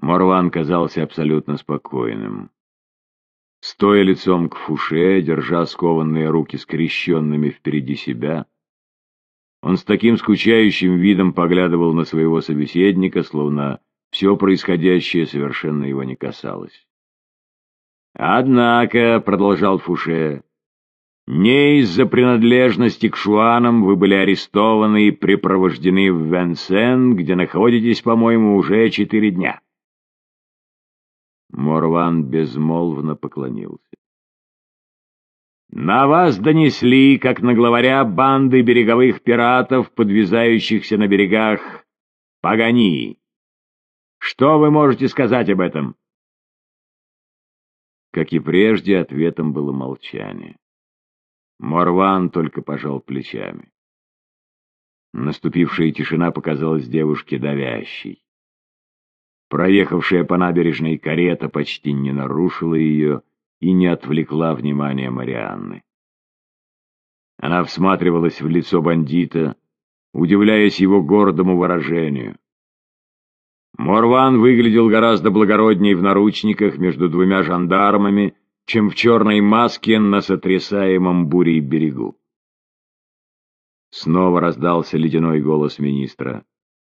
Морван казался абсолютно спокойным. Стоя лицом к Фуше, держа скованные руки скрещенными впереди себя, он с таким скучающим видом поглядывал на своего собеседника, словно все происходящее совершенно его не касалось. «Однако», — продолжал Фуше, — «не из-за принадлежности к шуанам вы были арестованы и припровождены в Венсен, где находитесь, по-моему, уже четыре дня». Морван безмолвно поклонился. На вас донесли, как на главаря банды береговых пиратов, подвязающихся на берегах Пагани. Что вы можете сказать об этом? Как и прежде, ответом было молчание. Морван только пожал плечами. Наступившая тишина показалась девушке давящей. Проехавшая по набережной карета почти не нарушила ее, и не отвлекла внимания Марианны. Она всматривалась в лицо бандита, удивляясь его гордому выражению. Морван выглядел гораздо благородней в наручниках между двумя жандармами, чем в черной маске на сотрясаемом бурей берегу. Снова раздался ледяной голос министра.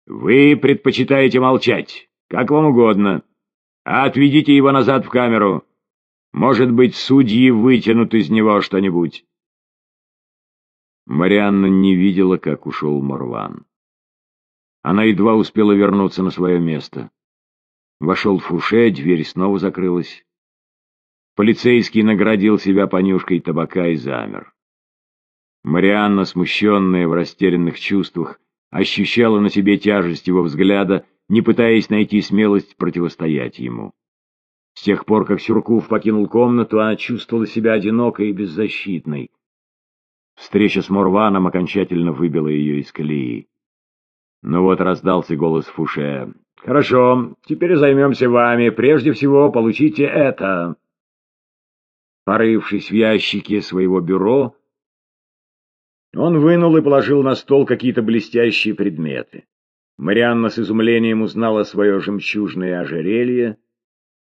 «Вы предпочитаете молчать, как вам угодно. Отведите его назад в камеру. Может быть, судьи вытянут из него что-нибудь. Марианна не видела, как ушел Морван. Она едва успела вернуться на свое место. Вошел Фуше, дверь снова закрылась. Полицейский наградил себя понюшкой табака и замер. Марианна, смущенная в растерянных чувствах, ощущала на себе тяжесть его взгляда, не пытаясь найти смелость противостоять ему. С тех пор, как Сюркув покинул комнату, она чувствовала себя одинокой и беззащитной. Встреча с Морваном окончательно выбила ее из колеи. Ну вот раздался голос Фуше. «Хорошо, теперь займемся вами. Прежде всего, получите это». Порывшись в ящике своего бюро, он вынул и положил на стол какие-то блестящие предметы. Марианна с изумлением узнала свое жемчужное ожерелье,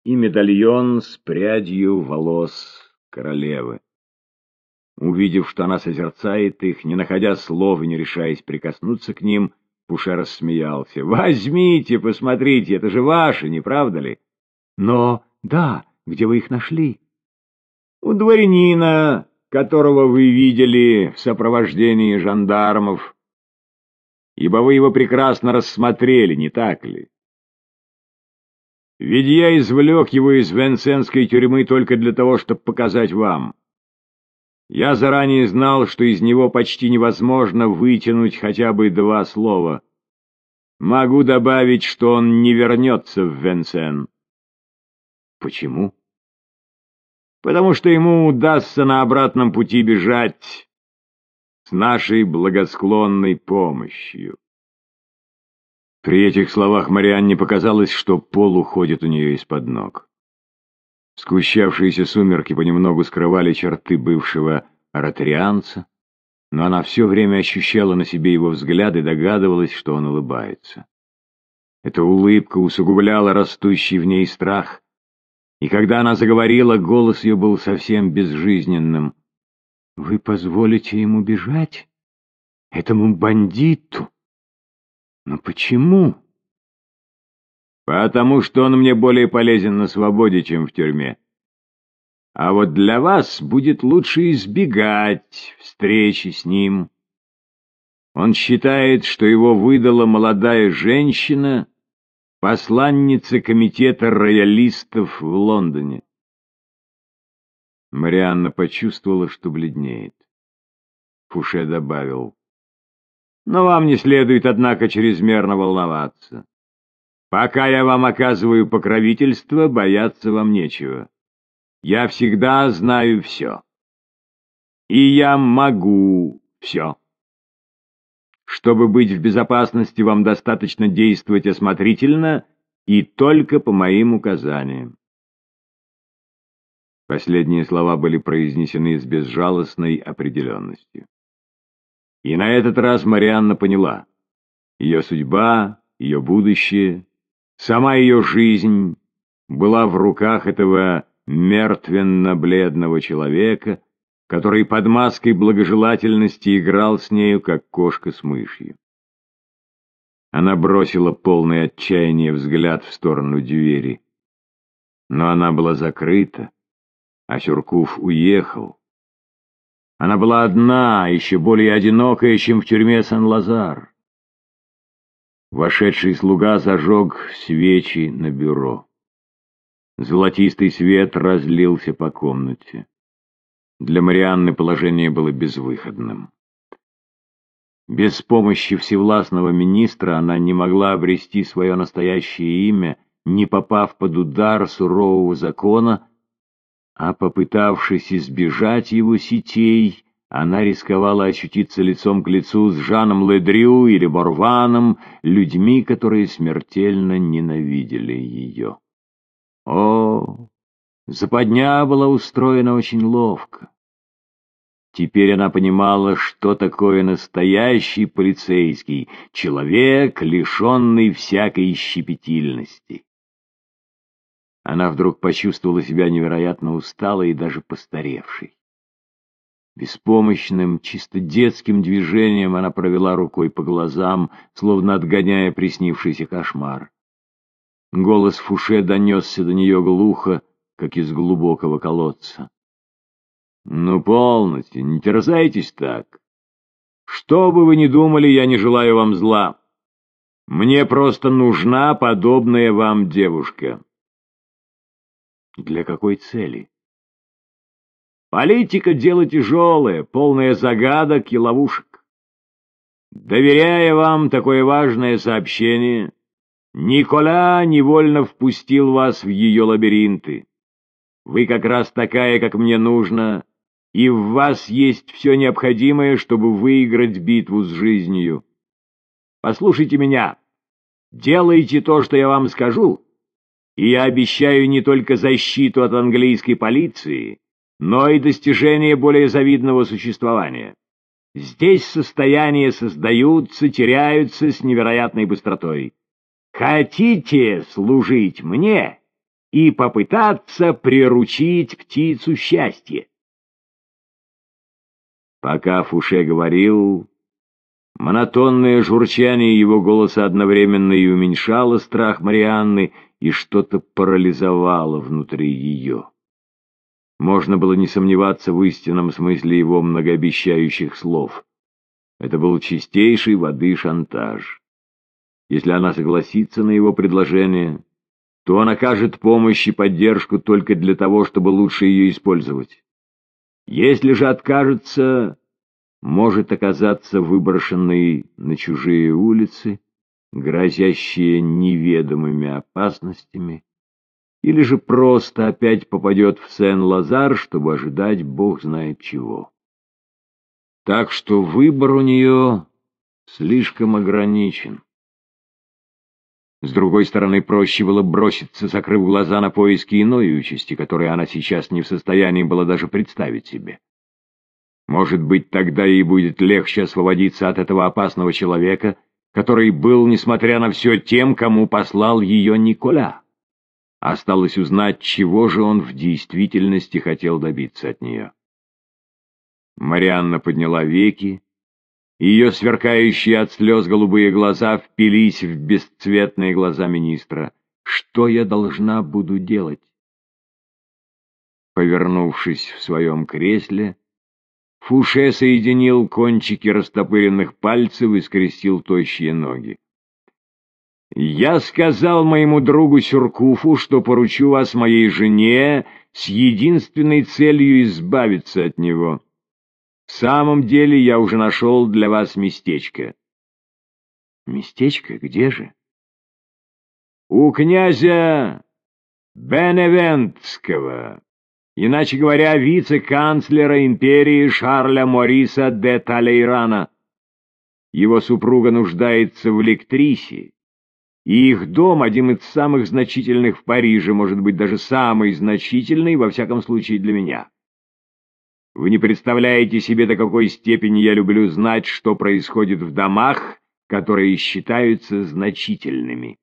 и медальон с прядью волос королевы. Увидев, что она созерцает их, не находя слов и не решаясь прикоснуться к ним, Пуше рассмеялся. «Возьмите, посмотрите, это же ваши, не правда ли?» «Но, да, где вы их нашли?» «У дворянина, которого вы видели в сопровождении жандармов. Ибо вы его прекрасно рассмотрели, не так ли?» Ведь я извлек его из венсенской тюрьмы только для того, чтобы показать вам. Я заранее знал, что из него почти невозможно вытянуть хотя бы два слова. Могу добавить, что он не вернется в Венсен. Почему? Потому что ему удастся на обратном пути бежать с нашей благосклонной помощью. При этих словах Марианне показалось, что пол уходит у нее из-под ног. Скущавшиеся сумерки понемногу скрывали черты бывшего ротарианца, но она все время ощущала на себе его взгляд и догадывалась, что он улыбается. Эта улыбка усугубляла растущий в ней страх, и когда она заговорила, голос ее был совсем безжизненным. «Вы позволите ему бежать? Этому бандиту?» Но почему? Потому что он мне более полезен на свободе, чем в тюрьме. А вот для вас будет лучше избегать встречи с ним. Он считает, что его выдала молодая женщина, посланница комитета роялистов в Лондоне. Марианна почувствовала, что бледнеет. Фуше добавил. Но вам не следует, однако, чрезмерно волноваться. Пока я вам оказываю покровительство, бояться вам нечего. Я всегда знаю все. И я могу все. Чтобы быть в безопасности, вам достаточно действовать осмотрительно и только по моим указаниям. Последние слова были произнесены с безжалостной определенностью. И на этот раз Марианна поняла. Ее судьба, ее будущее Сама ее жизнь была в руках этого мертвенно-бледного человека, который под маской благожелательности играл с нею, как кошка с мышью. Она бросила полный отчаяния взгляд в сторону двери. Но она была закрыта, а Сюркув уехал. Она была одна, еще более одинокая, чем в тюрьме Сан-Лазар. Вошедший слуга зажег свечи на бюро. Золотистый свет разлился по комнате. Для Марианны положение было безвыходным. Без помощи всевластного министра она не могла обрести свое настоящее имя, не попав под удар сурового закона, а попытавшись избежать его сетей, она рисковала очутиться лицом к лицу с Жаном Ледрю или Борваном, людьми, которые смертельно ненавидели ее. О, западня была устроена очень ловко. Теперь она понимала, что такое настоящий полицейский, человек, лишенный всякой щепетильности. Она вдруг почувствовала себя невероятно усталой и даже постаревшей. Беспомощным, чисто детским движением она провела рукой по глазам, словно отгоняя приснившийся кошмар. Голос Фуше донесся до нее глухо, как из глубокого колодца. «Ну, полностью, не терзайтесь так. Что бы вы ни думали, я не желаю вам зла. Мне просто нужна подобная вам девушка». «Для какой цели?» Политика — дело тяжелое, полное загадок и ловушек. Доверяя вам такое важное сообщение, Никола невольно впустил вас в ее лабиринты. Вы как раз такая, как мне нужно, и в вас есть все необходимое, чтобы выиграть битву с жизнью. Послушайте меня, делайте то, что я вам скажу, и я обещаю не только защиту от английской полиции, но и достижение более завидного существования. Здесь состояния создаются, теряются с невероятной быстротой. Хотите служить мне и попытаться приручить птицу счастья? Пока Фуше говорил, монотонное журчание его голоса одновременно и уменьшало страх Марианны, и что-то парализовало внутри ее. Можно было не сомневаться в истинном смысле его многообещающих слов. Это был чистейший воды шантаж. Если она согласится на его предложение, то он окажет помощь и поддержку только для того, чтобы лучше ее использовать. Если же откажется, может оказаться выброшенной на чужие улицы, грозящие неведомыми опасностями, или же просто опять попадет в Сен-Лазар, чтобы ожидать бог знает чего. Так что выбор у нее слишком ограничен. С другой стороны, проще было броситься, закрыв глаза на поиски иной участи, которой она сейчас не в состоянии была даже представить себе. Может быть, тогда ей будет легче освободиться от этого опасного человека, который был, несмотря на все, тем, кому послал ее Николя. Осталось узнать, чего же он в действительности хотел добиться от нее. Марианна подняла веки, ее сверкающие от слез голубые глаза впились в бесцветные глаза министра. «Что я должна буду делать?» Повернувшись в своем кресле, Фуше соединил кончики растопыренных пальцев и скрестил тощие ноги. Я сказал моему другу Сюркуфу, что поручу вас моей жене с единственной целью избавиться от него. В самом деле я уже нашел для вас местечко. Местечко? Где же? У князя Беневентского, иначе говоря, вице-канцлера империи Шарля Мориса де Талейрана. Его супруга нуждается в лектрисе и их дом один из самых значительных в Париже, может быть, даже самый значительный, во всяком случае для меня. Вы не представляете себе, до какой степени я люблю знать, что происходит в домах, которые считаются значительными.